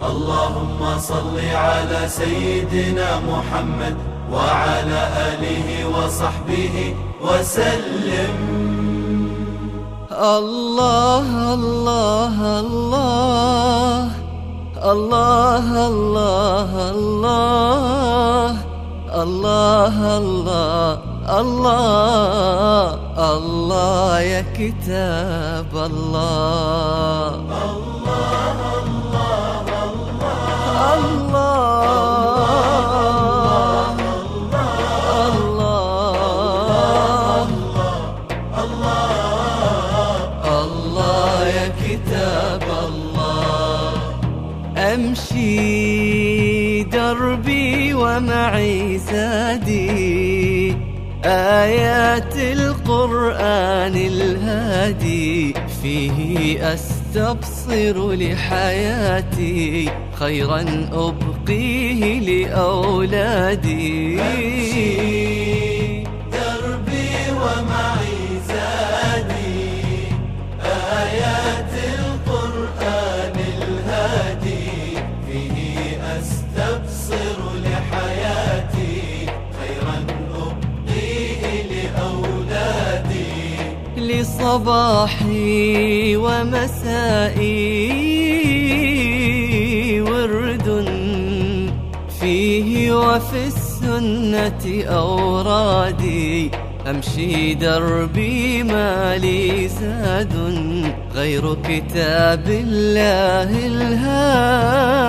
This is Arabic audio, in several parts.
اللهم صل على سيدنا محمد وعلى آله وصحبه وسلم. الله الله الله. الله الله الله. الله الله الله. الله يا كتاب الله. أمشي دربي ومعي زادي آيات القرآن الهادي فيه أستبصر لحياتي. خيرا أبقيه لأولادي. دربي لصباحي ومسائي ورد فيه وفي السنة أورادي. أمشي دربي ما لي زاد غير كتاب الله الهادي.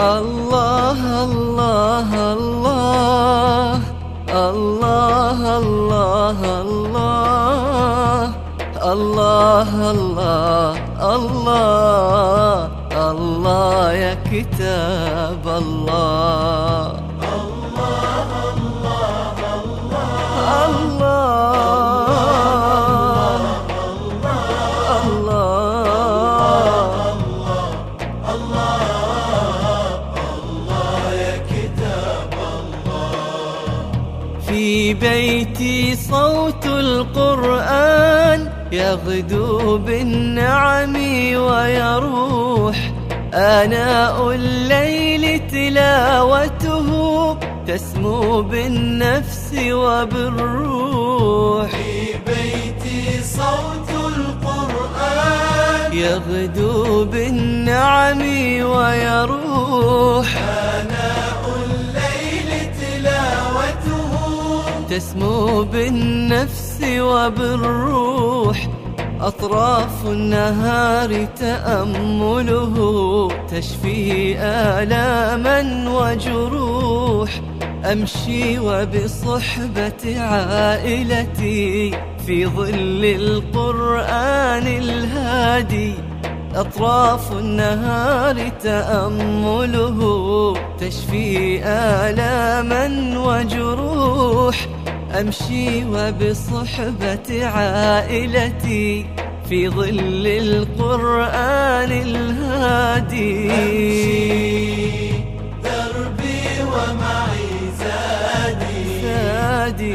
الله الله الله الله الله الله الله الله الله يا كتاب الله في بيتي صوت القرآن يغدو بالنعم ويروح. آناء الليل تلاوته تسمو بالنفس وبالروح. في بيتي صوت القرآن يغدو بالنعم ويروح. آناء تسمو بالنفس وبالروح. أطراف النهار تأمله تشفي آلاما وجروح. أمشي وبصحبة عائلتي في ظل القرآن الهادي. أطراف النهار تأمله تشفي آلاما وجروح. أمشي وبصحبة عائلتي في ظل القرآن الهادي. دربي ومعي زادي. سادي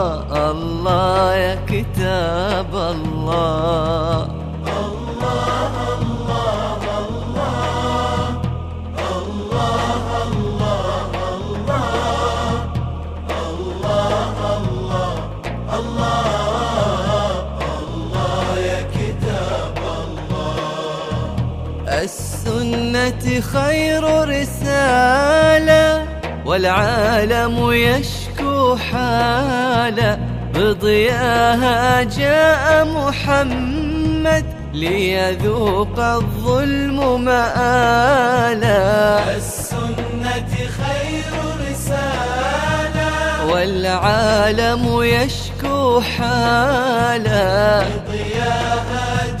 السنة خير رسالة والعالم يشكو حالة بضياها جاء محمد ليذوق الظلم مآلا. السنة خير رسالة. والعالم يشكو حالا. ضياها جاء محمد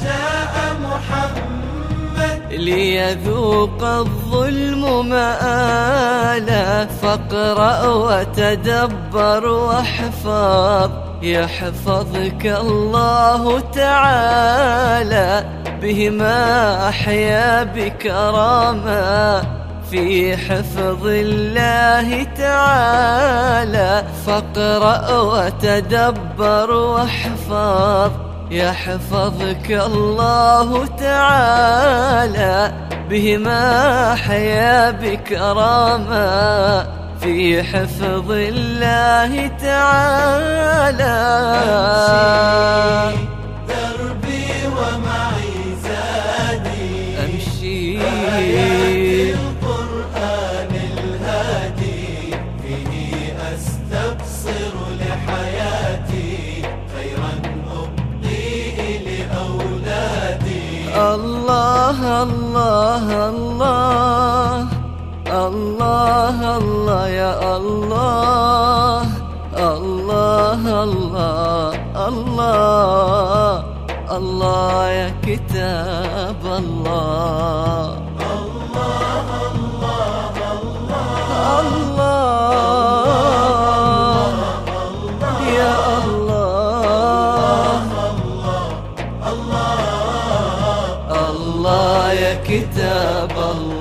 ليذوق الظلم مآلا فاقرأ وتدبر واحفظ. يحفظك الله تعالى بهما أحيا بكرامة. في حفظ الله تعالى فاقرأ وتدبر واحفظ. يحفظك الله تعالى بهما حيا بكرامة في حفظ الله تعالى. دربي ومعي زادي. أمشي. الله الله الله. الله الله يا الله. الله الله الله. الله يا كتاب الله. كتاب الله.